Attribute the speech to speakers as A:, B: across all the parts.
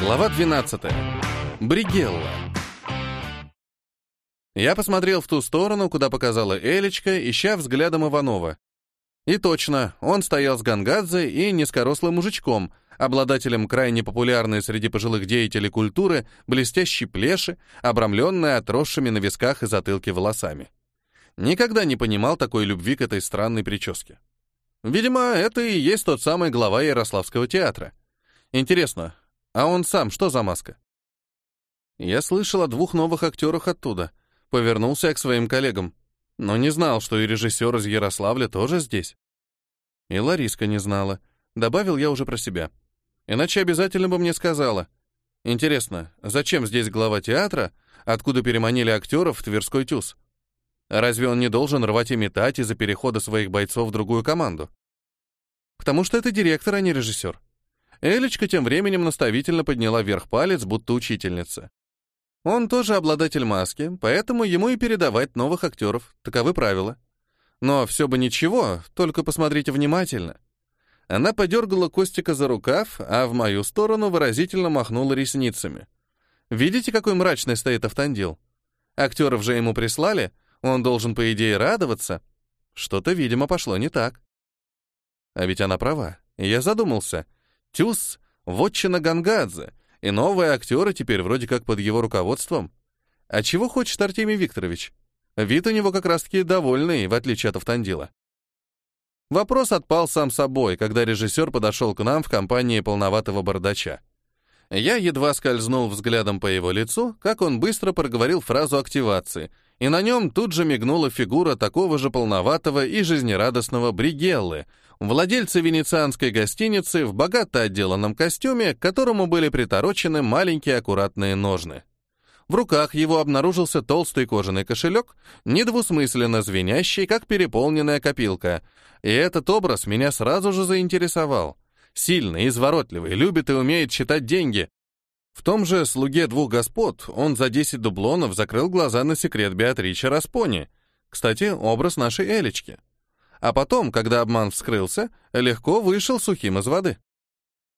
A: Глава 12. Бригелла. Я посмотрел в ту сторону, куда показала Элечка, ища взглядом Иванова. И точно, он стоял с Гангадзе и низкорослым мужичком, обладателем крайне популярной среди пожилых деятелей культуры блестящей плеши, обрамленной отросшими на висках и затылке волосами. Никогда не понимал такой любви к этой странной прическе. Видимо, это и есть тот самый глава Ярославского театра. Интересно, а он сам что за маска? Я слышал о двух новых актерах оттуда. Повернулся к своим коллегам. Но не знал, что и режиссер из Ярославля тоже здесь. И Лариска не знала. Добавил я уже про себя. Иначе обязательно бы мне сказала. Интересно, зачем здесь глава театра, откуда переманили актеров в Тверской ТЮЗ? Разве он не должен рвать и метать из-за перехода своих бойцов в другую команду? Потому что это директор, а не режиссер. Элечка тем временем наставительно подняла вверх палец, будто учительница. Он тоже обладатель маски, поэтому ему и передавать новых актеров. Таковы правила. Но все бы ничего, только посмотрите внимательно. Она подергала Костика за рукав, а в мою сторону выразительно махнула ресницами. Видите, какой мрачный стоит Автандил? Актеров же ему прислали, он должен, по идее, радоваться. Что-то, видимо, пошло не так. А ведь она права. Я задумался. Тюс — вотчина Гангадзе, и новые актеры теперь вроде как под его руководством. А чего хочет Артемий Викторович? Вид у него как раз-таки довольный, в отличие от Автандила. Вопрос отпал сам собой, когда режиссер подошел к нам в компании полноватого бардача. Я едва скользнул взглядом по его лицу, как он быстро проговорил фразу активации — и на нем тут же мигнула фигура такого же полноватого и жизнерадостного Бригеллы, владельца венецианской гостиницы в богато отделанном костюме, к которому были приторочены маленькие аккуратные ножны. В руках его обнаружился толстый кожаный кошелек, недвусмысленно звенящий, как переполненная копилка. И этот образ меня сразу же заинтересовал. Сильный, изворотливый, любит и умеет считать деньги, в том же «Слуге двух господ» он за 10 дублонов закрыл глаза на секрет Беатричи Распони. Кстати, образ нашей Элечки. А потом, когда обман вскрылся, легко вышел сухим из воды.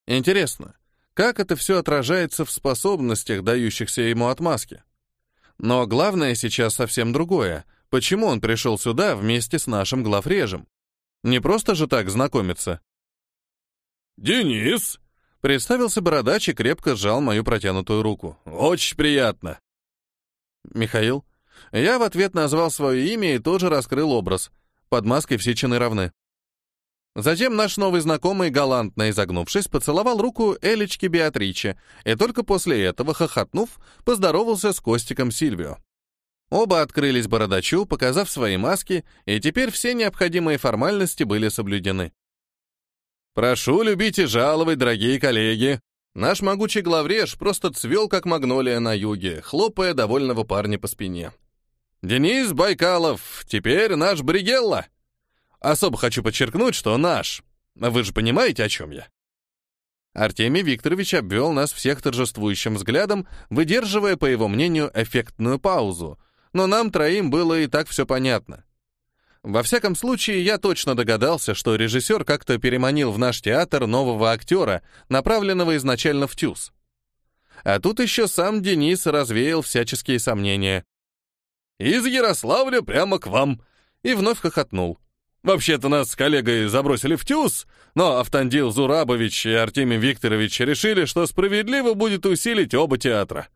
A: Интересно, как это все отражается в способностях, дающихся ему отмазки? Но главное сейчас совсем другое. Почему он пришел сюда вместе с нашим главрежем? Не просто же так знакомиться.
B: «Денис!»
A: Представился бородач и крепко сжал мою протянутую руку.
B: «Очень приятно!»
A: «Михаил?» Я в ответ назвал свое имя и тоже раскрыл образ. Под маской все чины равны. Затем наш новый знакомый, галантно изогнувшись, поцеловал руку Элечки Беатриче, и только после этого, хохотнув, поздоровался с Костиком Сильвио. Оба открылись бородачу, показав свои маски, и теперь все необходимые формальности были соблюдены. Прошу любить и жаловать, дорогие коллеги. Наш могучий главреж просто цвел, как магнолия на юге, хлопая довольного парня по спине. Денис Байкалов, теперь наш Бригелла. Особо хочу подчеркнуть, что наш. Вы же понимаете, о чем я? Артемий Викторович обвел нас всех торжествующим взглядом, выдерживая, по его мнению, эффектную паузу. Но нам троим было и так все понятно. Во всяком случае, я точно догадался, что режиссер как-то переманил в наш театр нового актера, направленного изначально в ТЮЗ. А тут еще сам Денис развеял всяческие сомнения. «Из Ярославля прямо к вам!» И вновь хохотнул. «Вообще-то нас с коллегой забросили в ТЮЗ, но Автандил Зурабович и Артемий Викторович решили, что справедливо будет усилить оба театра.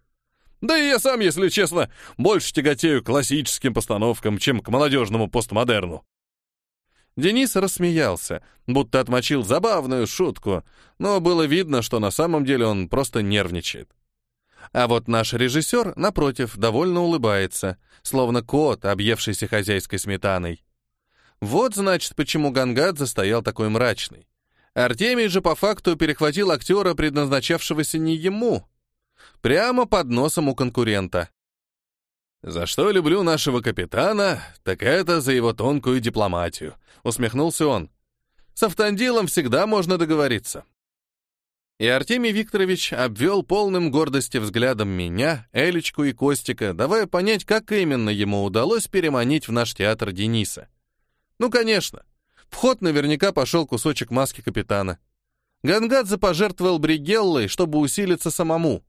A: Да и я сам, если честно, больше тяготею к классическим постановкам, чем к молодежному постмодерну. Денис рассмеялся, будто отмочил забавную шутку, но было видно, что на самом деле он просто нервничает. А вот наш режиссер, напротив, довольно улыбается, словно кот, объевшийся хозяйской сметаной. Вот, значит, почему Гангадзе стоял такой мрачный. Артемий же по факту перехватил актера, предназначавшегося не ему, Прямо под носом у конкурента. «За что люблю нашего капитана, так это за его тонкую дипломатию», — усмехнулся он. «С Автандилом всегда можно договориться». И Артемий Викторович обвел полным гордости взглядом меня, Элечку и Костика, давая понять, как именно ему удалось переманить в наш театр Дениса. Ну, конечно, в ход наверняка пошел кусочек маски капитана. Гангадзе пожертвовал Бригеллой, чтобы усилиться самому.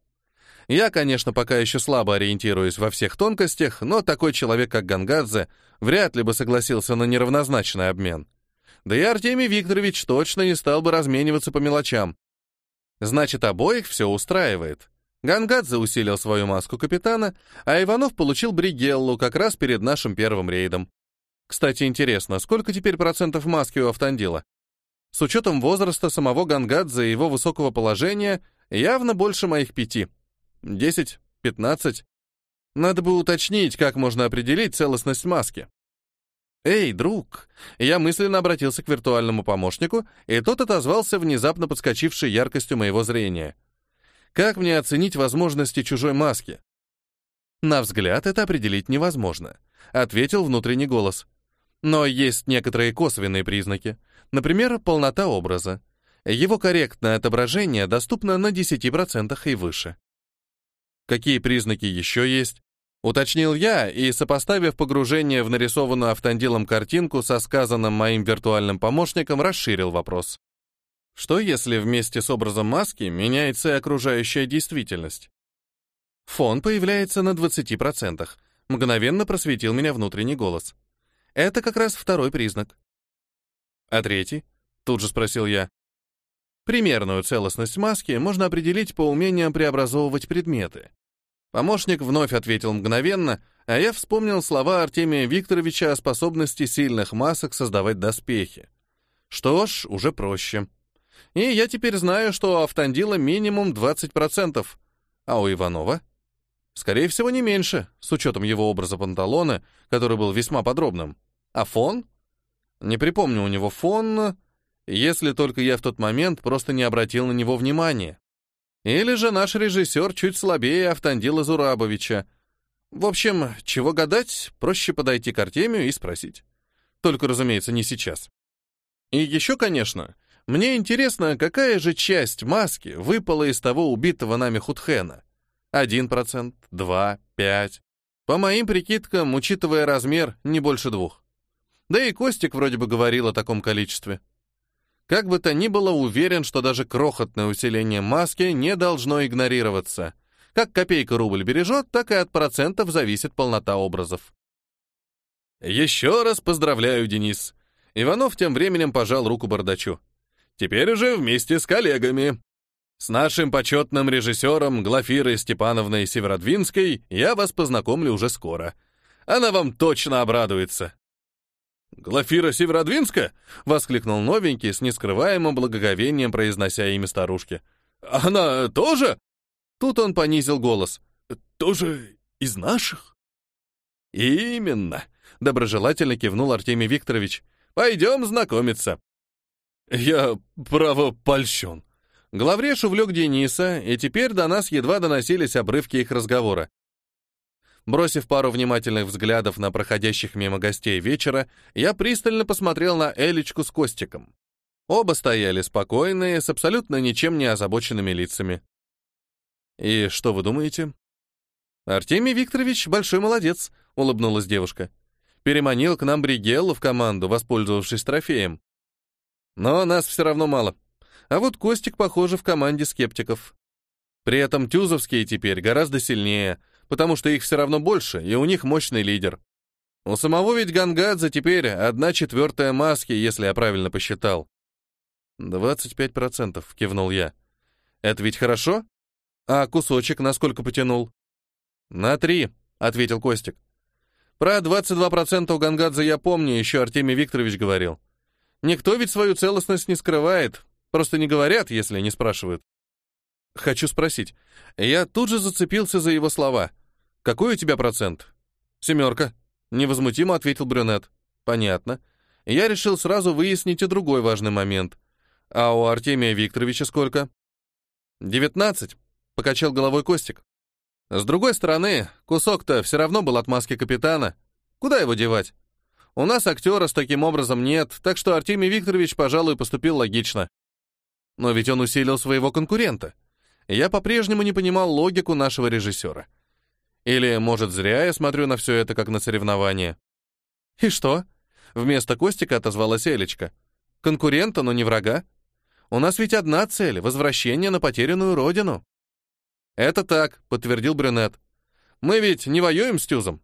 A: Я, конечно, пока еще слабо ориентируюсь во всех тонкостях, но такой человек, как Гангадзе, вряд ли бы согласился на неравнозначный обмен. Да и Артемий Викторович точно не стал бы размениваться по мелочам. Значит, обоих все устраивает. Гангадзе усилил свою маску капитана, а Иванов получил Бригеллу как раз перед нашим первым рейдом. Кстати, интересно, сколько теперь процентов маски у Автандила? С учетом возраста самого Гангадзе и его высокого положения, явно больше моих пяти. Десять, пятнадцать. Надо бы уточнить, как можно определить целостность маски. «Эй, друг!» Я мысленно обратился к виртуальному помощнику, и тот отозвался внезапно подскочившей яркостью моего зрения. «Как мне оценить возможности чужой маски?» «На взгляд это определить невозможно», — ответил внутренний голос. «Но есть некоторые косвенные признаки. Например, полнота образа. Его корректное отображение доступно на 10% и выше. Какие признаки еще есть? Уточнил я и, сопоставив погружение в нарисованную автандилом картинку со сказанным моим виртуальным помощником, расширил вопрос. Что если вместе с образом маски меняется и окружающая действительность? Фон появляется на 20%. Мгновенно просветил меня внутренний голос. Это как раз второй признак. А третий? Тут же спросил я. Примерную целостность маски можно определить по умениям преобразовывать предметы. Помощник вновь ответил мгновенно, а я вспомнил слова Артемия Викторовича о способности сильных масок создавать доспехи. Что ж, уже проще. И я теперь знаю, что у Автандила минимум 20%, а у Иванова? Скорее всего, не меньше, с учетом его образа панталона, который был весьма подробным. А фон? Не припомню у него фон, если только я в тот момент просто не обратил на него внимания. Или же наш режиссер чуть слабее Автандила Зурабовича. В общем, чего гадать, проще подойти к Артемию и спросить. Только, разумеется, не сейчас. И еще, конечно, мне интересно, какая же часть маски выпала из того убитого нами Худхена. Один процент, два, пять. По моим прикидкам, учитывая размер, не больше двух. Да и Костик вроде бы говорил о таком количестве. Как бы то ни было, уверен, что даже крохотное усиление маски не должно игнорироваться. Как копейка рубль бережет, так и от процентов зависит полнота образов. Еще раз поздравляю, Денис. Иванов тем временем пожал руку Бардачу. Теперь уже вместе с коллегами. С нашим почетным режиссером Глафирой Степановной Северодвинской я вас познакомлю уже скоро. Она вам точно обрадуется. «Глафира Северодвинска?» — воскликнул новенький, с нескрываемым благоговением произнося имя старушки. «Она тоже?» Тут он понизил голос. «Тоже из наших?» «Именно!» — доброжелательно кивнул Артемий Викторович. «Пойдем знакомиться». «Я, право, польщен». Главреш увлек Дениса, и теперь до нас едва доносились обрывки их разговора. Бросив пару внимательных взглядов на проходящих мимо гостей вечера, я пристально посмотрел на Элечку с Костиком. Оба стояли спокойные, с абсолютно ничем не озабоченными лицами. «И что вы думаете?» «Артемий Викторович большой молодец», — улыбнулась девушка. «Переманил к нам Бригеллу в команду, воспользовавшись трофеем. Но нас все равно мало. А вот Костик, похоже, в команде скептиков. При этом Тюзовские теперь гораздо сильнее, потому что их все равно больше, и у них мощный лидер. У самого ведь Гангадзе теперь одна четвертая маски, если я правильно посчитал. «Двадцать пять процентов», — кивнул я. «Это ведь хорошо? А кусочек насколько потянул?» «На три», — ответил Костик. «Про 22% у Гангадзе я помню, еще Артемий Викторович говорил. Никто ведь свою целостность не скрывает, просто не говорят, если не спрашивают. Хочу спросить. Я тут же зацепился за его слова. Какой у тебя процент? Семерка. Невозмутимо ответил брюнет. Понятно. Я решил сразу выяснить и другой важный момент. А у Артемия Викторовича сколько? Девятнадцать. Покачал головой Костик. С другой стороны, кусок-то все равно был от маски капитана. Куда его девать? У нас актера с таким образом нет, так что Артемий Викторович, пожалуй, поступил логично. Но ведь он усилил своего конкурента я по-прежнему не понимал логику нашего режиссера. Или, может, зря я смотрю на все это как на соревнование. «И что?» — вместо Костика отозвалась Элечка. «Конкурента, но не врага. У нас ведь одна цель — возвращение на потерянную родину». «Это так», — подтвердил брюнет. «Мы ведь не воюем с Тюзом».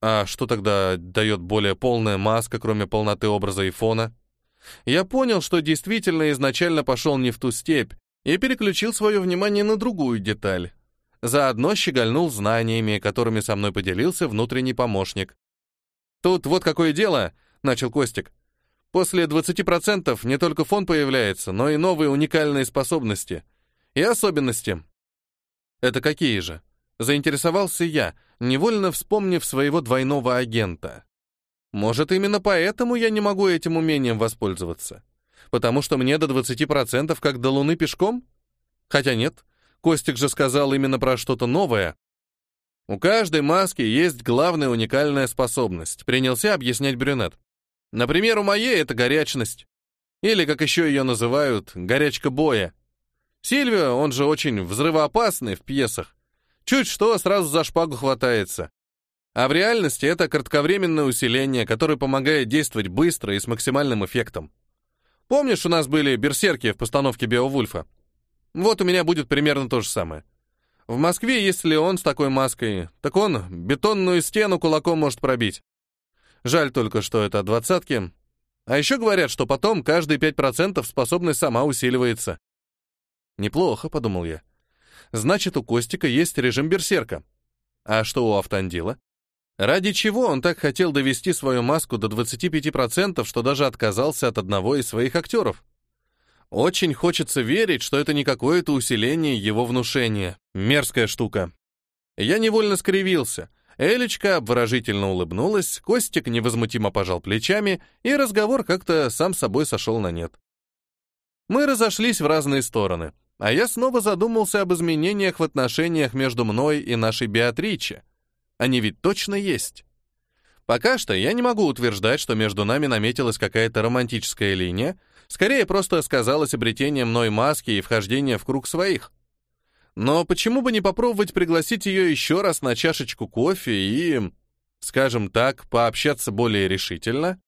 A: А что тогда дает более полная маска, кроме полноты образа и фона? Я понял, что действительно изначально пошел не в ту степь и переключил свое внимание на другую деталь. Заодно щегольнул знаниями, которыми со мной поделился внутренний помощник. «Тут вот какое дело», — начал Костик. «После 20% не только фон появляется, но и новые уникальные способности. И особенности». «Это какие же?» Заинтересовался я, невольно вспомнив своего двойного агента. Может, именно поэтому я не могу этим умением воспользоваться? Потому что мне до 20% как до Луны пешком? Хотя нет, Костик же сказал именно про что-то новое. У каждой маски есть главная уникальная способность, принялся объяснять брюнет. Например, у моей это горячность. Или, как еще ее называют, горячка боя. Сильвио, он же очень взрывоопасный в пьесах, Чуть что, сразу за шпагу хватается. А в реальности это кратковременное усиление, которое помогает действовать быстро и с максимальным эффектом. Помнишь, у нас были берсерки в постановке Беовульфа? Вот у меня будет примерно то же самое. В Москве, если он с такой маской, так он бетонную стену кулаком может пробить. Жаль только, что это двадцатки. А еще говорят, что потом каждые 5% способность сама усиливается. Неплохо, подумал я. Значит, у Костика есть режим берсерка. А что у Автандила? Ради чего он так хотел довести свою маску до 25%, что даже отказался от одного из своих актеров? Очень хочется верить, что это не какое-то усиление его внушения. Мерзкая штука. Я невольно скривился. Элечка обворожительно улыбнулась, Костик невозмутимо пожал плечами, и разговор как-то сам собой сошел на нет. Мы разошлись в разные стороны. А я снова задумался об изменениях в отношениях между мной и нашей Беатриче. Они ведь точно есть. Пока что я не могу утверждать, что между нами наметилась какая-то романтическая линия, скорее просто сказалось обретение мной маски и вхождение в круг своих. Но почему бы не попробовать пригласить ее еще раз на чашечку кофе и, скажем так, пообщаться более решительно?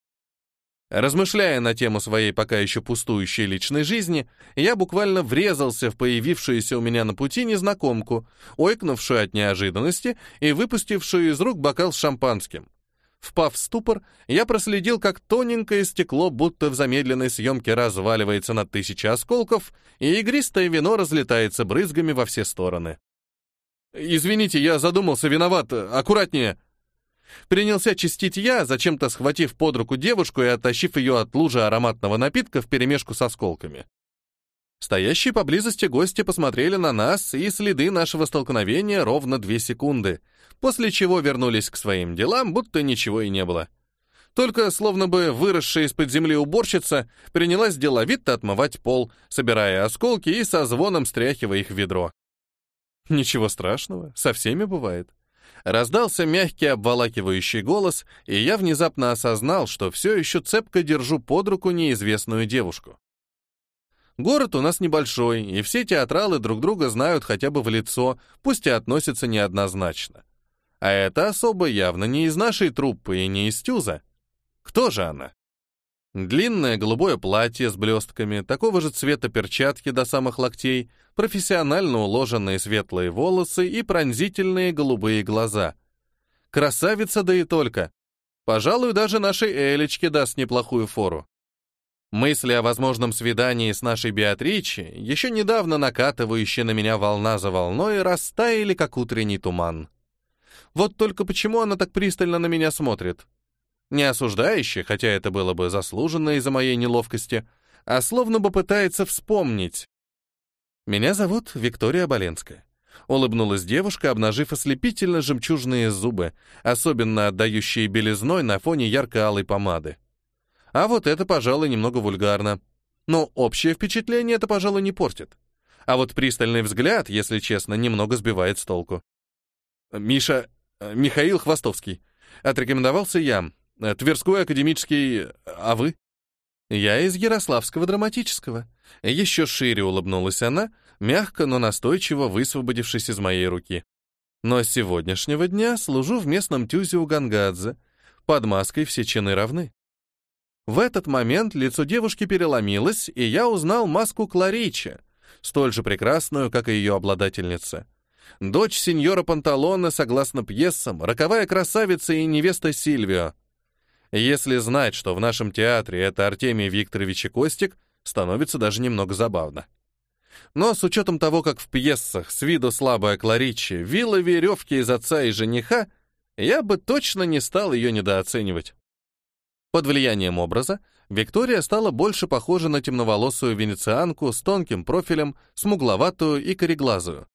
A: Размышляя на тему своей пока еще пустующей личной жизни, я буквально врезался в появившуюся у меня на пути незнакомку, ойкнувшую от неожиданности и выпустившую из рук бокал с шампанским. Впав в ступор, я проследил, как тоненькое стекло, будто в замедленной съемке разваливается на тысячи осколков, и игристое вино разлетается брызгами во все стороны. «Извините, я задумался, виноват, аккуратнее!» Принялся чистить я, зачем-то схватив под руку девушку и оттащив ее от лужи ароматного напитка вперемешку с осколками. Стоящие поблизости гости посмотрели на нас, и следы нашего столкновения ровно две секунды, после чего вернулись к своим делам, будто ничего и не было. Только, словно бы выросшая из-под земли уборщица, принялась деловито отмывать пол, собирая осколки и со звоном стряхивая их в ведро. Ничего страшного, со всеми бывает. Раздался мягкий обволакивающий голос, и я внезапно осознал, что все еще цепко держу под руку неизвестную девушку. Город у нас небольшой, и все театралы друг друга знают хотя бы в лицо, пусть и относятся неоднозначно. А эта особа явно не из нашей труппы и не из Тюза. Кто же она? Длинное голубое платье с блестками, такого же цвета перчатки до самых локтей, профессионально уложенные светлые волосы и пронзительные голубые глаза. Красавица да и только. Пожалуй, даже нашей Элечке даст неплохую фору. Мысли о возможном свидании с нашей Беатричи, еще недавно накатывающие на меня волна за волной, растаяли, как утренний туман. Вот только почему она так пристально на меня смотрит? Не осуждающе, хотя это было бы заслуженно из-за моей неловкости, а словно бы пытается вспомнить. «Меня зовут Виктория Боленская», — улыбнулась девушка, обнажив ослепительно жемчужные зубы, особенно отдающие белизной на фоне ярко-алой помады. А вот это, пожалуй, немного вульгарно. Но общее впечатление это, пожалуй, не портит. А вот пристальный взгляд, если честно, немного сбивает с толку. «Миша... Э, Михаил Хвостовский», — отрекомендовался я, Тверской академический... А вы? Я из Ярославского драматического. Еще шире улыбнулась она, мягко, но настойчиво высвободившись из моей руки. Но с сегодняшнего дня служу в местном тюзе у Гангадзе. Под маской все чины равны. В этот момент лицо девушки переломилось, и я узнал маску Кларичи, столь же прекрасную, как и ее обладательница. Дочь сеньора Панталона, согласно пьесам, роковая красавица и невеста Сильвио. Если знать, что в нашем театре это Артемий Викторович и Костик, становится даже немного забавно. Но с учетом того, как в пьесах с виду слабая Кларичи вила веревки из отца и жениха, я бы точно не стал ее недооценивать. Под влиянием образа Виктория стала больше похожа на темноволосую венецианку с тонким профилем, смугловатую и кореглазую.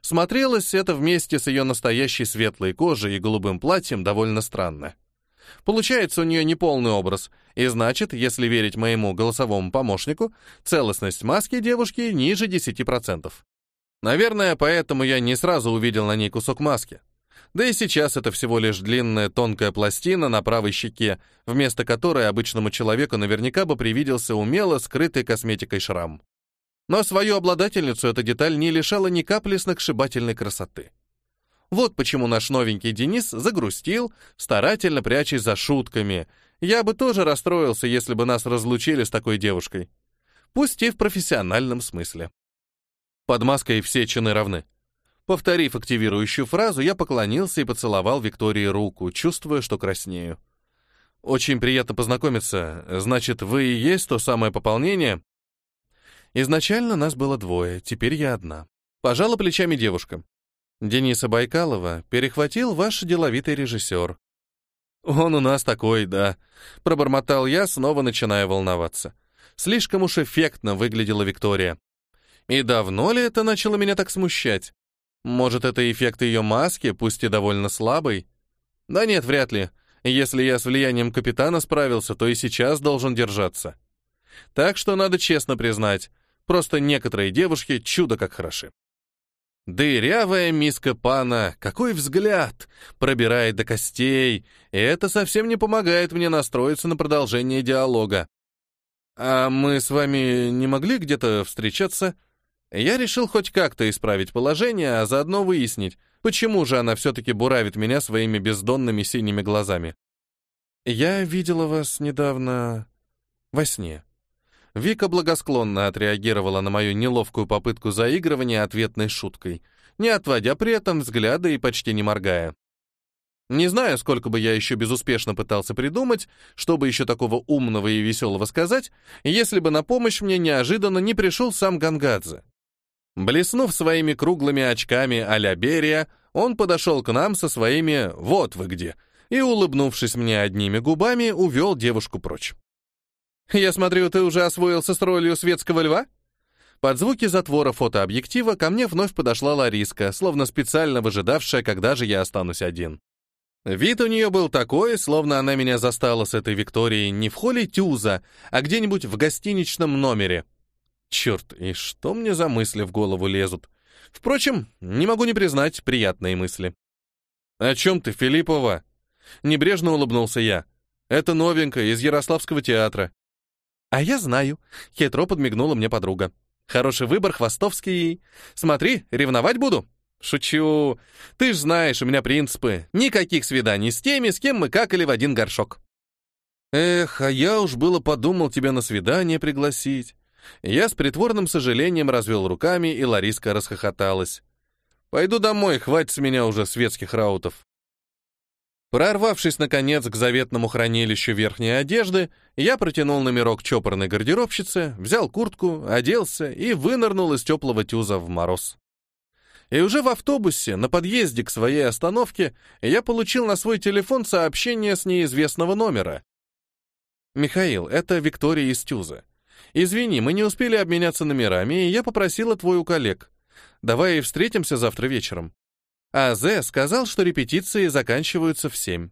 A: Смотрелось это вместе с ее настоящей светлой кожей и голубым платьем довольно странно. Получается у нее неполный образ, и значит, если верить моему голосовому помощнику, целостность маски девушки ниже 10%. Наверное, поэтому я не сразу увидел на ней кусок маски. Да и сейчас это всего лишь длинная тонкая пластина на правой щеке, вместо которой обычному человеку наверняка бы привиделся умело скрытый косметикой шрам. Но свою обладательницу эта деталь не лишала ни капли сногсшибательной красоты. Вот почему наш новенький Денис загрустил, старательно прячась за шутками. Я бы тоже расстроился, если бы нас разлучили с такой девушкой. Пусть и в профессиональном смысле. Под маской все чины равны. Повторив активирующую фразу, я поклонился и поцеловал Виктории руку, чувствуя, что краснею. «Очень приятно познакомиться. Значит, вы и есть то самое пополнение?» Изначально нас было двое, теперь я одна. Пожала плечами девушка. Дениса Байкалова перехватил ваш деловитый режиссер. «Он у нас такой, да», — пробормотал я, снова начиная волноваться. Слишком уж эффектно выглядела Виктория. И давно ли это начало меня так смущать? Может, это эффект ее маски, пусть и довольно слабый? Да нет, вряд ли. Если я с влиянием капитана справился, то и сейчас должен держаться. Так что надо честно признать, просто некоторые девушки чудо как хороши. Дырявая миска пана, какой взгляд! Пробирает до костей, и это совсем не помогает мне настроиться на продолжение диалога. «А мы с вами не могли где-то встречаться?» Я решил хоть как-то исправить положение, а заодно выяснить, почему же она все-таки буравит меня своими бездонными синими глазами. «Я видела вас недавно во сне». Вика благосклонно отреагировала на мою неловкую попытку заигрывания ответной шуткой, не отводя при этом взгляда и почти не моргая. Не знаю, сколько бы я еще безуспешно пытался придумать, чтобы еще такого умного и веселого сказать, если бы на помощь мне неожиданно не пришел сам Гангадзе. Блеснув своими круглыми очками а-ля Берия, он подошел к нам со своими «вот вы где» и, улыбнувшись мне одними губами, увел девушку прочь. «Я смотрю, ты уже освоился с ролью светского льва?» Под звуки затвора фотообъектива ко мне вновь подошла Лариска, словно специально выжидавшая, когда же я останусь один. Вид у нее был такой, словно она меня застала с этой Викторией не в холле Тюза, а где-нибудь в гостиничном номере. Черт, и что мне за мысли в голову лезут? Впрочем, не могу не признать приятные мысли. «О чем ты, Филиппова?» Небрежно улыбнулся я. «Это новенькая из Ярославского театра». «А я знаю», — хитро подмигнула мне подруга. «Хороший выбор, Хвостовский. Смотри, ревновать буду?» «Шучу. Ты ж знаешь, у меня принципы. Никаких свиданий с теми, с кем мы какали в один горшок». «Эх, а я уж было подумал тебя на свидание пригласить. Я с притворным сожалением развел руками, и Лариска расхохоталась. «Пойду домой, хватит с меня уже светских раутов». Прорвавшись, наконец, к заветному хранилищу верхней одежды, я протянул номерок чопорной гардеробщицы, взял куртку, оделся и вынырнул из теплого тюза в мороз. И уже в автобусе, на подъезде к своей остановке, я получил на свой телефон сообщение с неизвестного номера. «Михаил, это Виктория из Тюза. «Извини, мы не успели обменяться номерами, и я попросила твой у коллег. Давай встретимся завтра вечером». А Зе сказал, что репетиции заканчиваются в семь.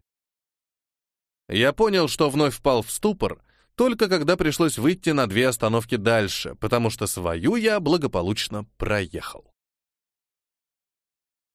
A: Я понял, что вновь впал в ступор, только когда пришлось выйти на две остановки дальше, потому что свою я благополучно проехал.